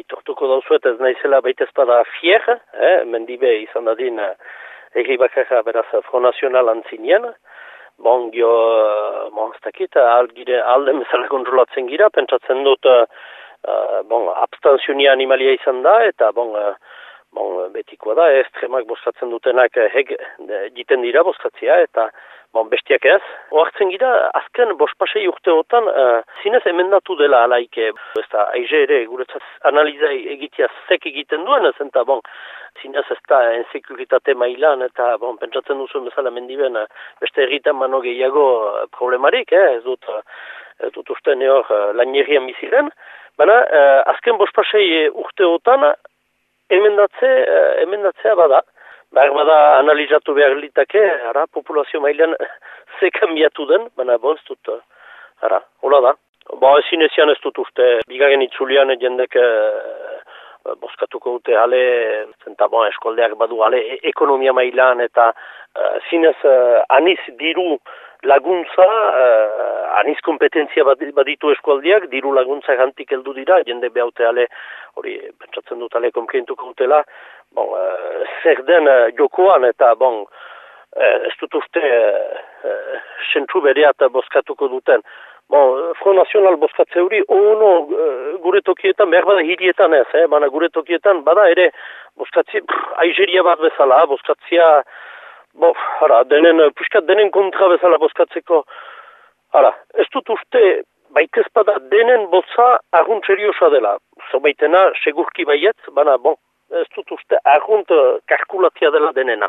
itortuko dauzuet ez naizela baita espada fier, eh, mendibe izan dadin uh, egi bakarra beraz Front Nacional antzinean, bon, gio, uh, bon, ez dakit, alde mesala kontrolatzen gira, pentsatzen dut, uh, bon, abstanzionia animalia izan da, eta bon, uh, bon betikoa da, estremak bostatzen dutenak heg egiten dira bostatzea, eta Bon, bestiak ez. Oartzen gira, azken bospasei urteotan, uh, zinez emendatu dela alaike. Ez da, aize ere, guretzat analiza egitea zek egiten duen, ez eta, bon, zinez ez da, ensekuritate mailan, eta, bon, pentsatzen duzu bezala mendiben, beste erritan mano gehiago problemarik, eh? ez dut, ez dut uste neor lanierrian biziren. Baina, uh, azken bospasei urteotan, emendatze, emendatzea bada. Behar bada analizatu behar litake, ara, populazio mailean ze kambiatu den, baina bon, ez dut, ara, hola da. Ba, ezin ezian ez dut uste, bigarren itzulian jendek e, boskatuko dute ale, zenta bon, eskoldeak badu ale, e ekonomia mailan eta e, zinez e, aniz diru laguntza, uh, aniz kompetentzia baditu eskualdiak, diru laguntza gantik heldu dira, jende behaute ale, hori, pentsatzen dut ale komplientuko dutela, bon, uh, zer den uh, jokoan eta, bon, uh, ez dut uste, uh, sentru bereat boskatuko duten. Bon, Front Nacional boskatze hori, ono gure tokietan, behar bada hirietan ez, eh? bana gure tokietan, bada ere, boskatzi, aizeria bat bezala, boskatzia, Bo, hara, denen, puskat denen kontra bezala bozkatzeko, hara, ez dut uste, baitezpada denen botza argunt seriosa dela. Zobaitena, segurki baiet, baina, bon, ez dut uste argunt karkulatia dela denena.